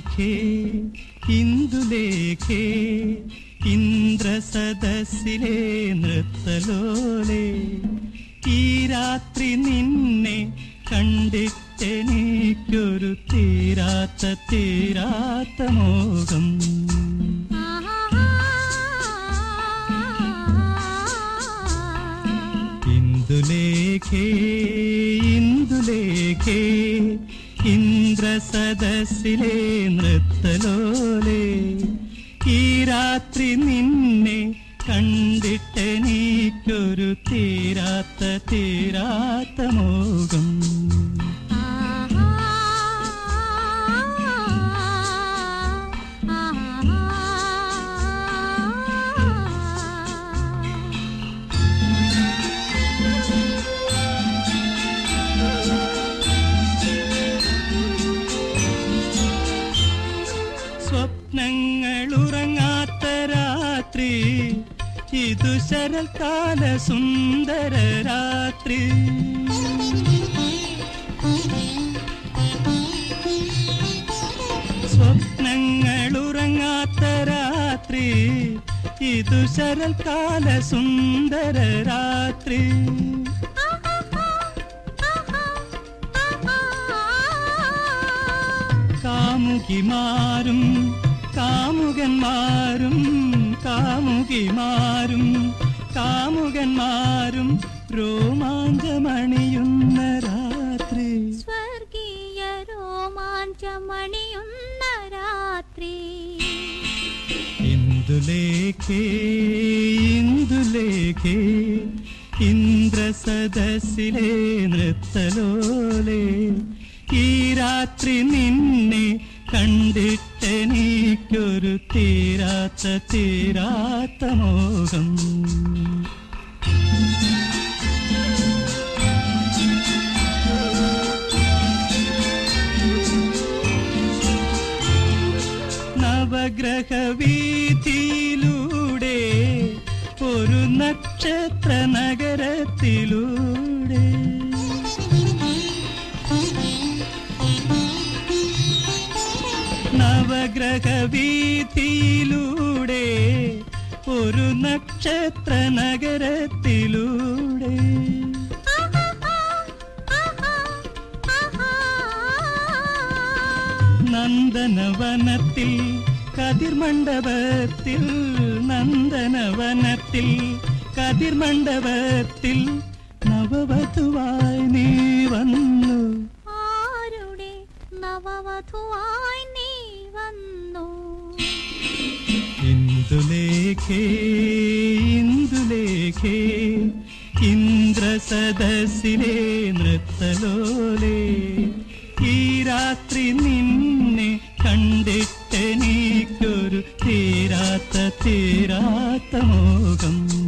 ഇന്ദുലേഖേ ഇന്ദുലേഖേ ഇന്ദ്രസദസ്സിലെ നൃത്തലോലെ ഈ രാത്രി നിന്നെ കണ്ടിട്ടെനിക്കൊരു തീരാത്ത തീരാത്ത മോഹം. ഇന്ദുലേഖേ ഇന്ദുലേഖേ ഇന്ദ്രസദസ്സിലെ നൃത്തലോലെ ഈ രാത്രി നിന്നെ കണ്ടിട്ടെനിക്കൊരു തീരാത്ത തീരാത്ത മോഹം. സ്വപ്നങ്ങൾ ഉറങ്ങാത്ത രാത്രി ഇതു ശരൽക്കാല സുന്ദര രാത്രി സ്വപ്നങ്ങൾ ഉറങ്ങാത്ത രാത്രി ഇതു ശരൽക്കാല സുന്ദര രാത്രി കാമുകിമാരും കാമുകന്മാരും കാമുകിമാരും കാമുകന്മാരും രോമാഞ്ചമണിയുന്ന രാത്രി. സ്വർഗീയ രോമാഞ്ചമണിയുന്ന രാത്രി. ഇന്ദുലേഖേ ഇന്ദുലേഖേ ഇന്ദ്രസദസ്സിലെ നൃത്തലോലേ ഈ രാത്രി നിന്നെ കണ്ടിട്ടെനിക്കൊരു തീരാത്ത തീരാത്ത മോഹം. നവഗ്രഹ വീതിയിലൂടെ ഒരു നക്ഷത്ര നഗരത്തിലൂടെ നവഗ്രഹ വീതിയിലൂടെ ഒരു നക്ഷത്ര നഗരത്തിലൂടെ നന്ദനവനത്തിൽ കതിർമണ്ഡപത്തിൽ നന്ദനവനത്തിൽ കതിർമണ്ഡപത്തിൽ നവവധുവായി നീ വന്നു. ആരുടെ നവവധുവായി ഇന്ദുലേഖേ ഇന്ദുലേഖേ ഇന്ദ്രസദസ്സിലെ നൃത്തലോലേ. ഈ രാത്രി നിന്നെ കണ്ടിട്ടെനിക്കൊരു തീരാത്ത തീരാത്ത മോഹം.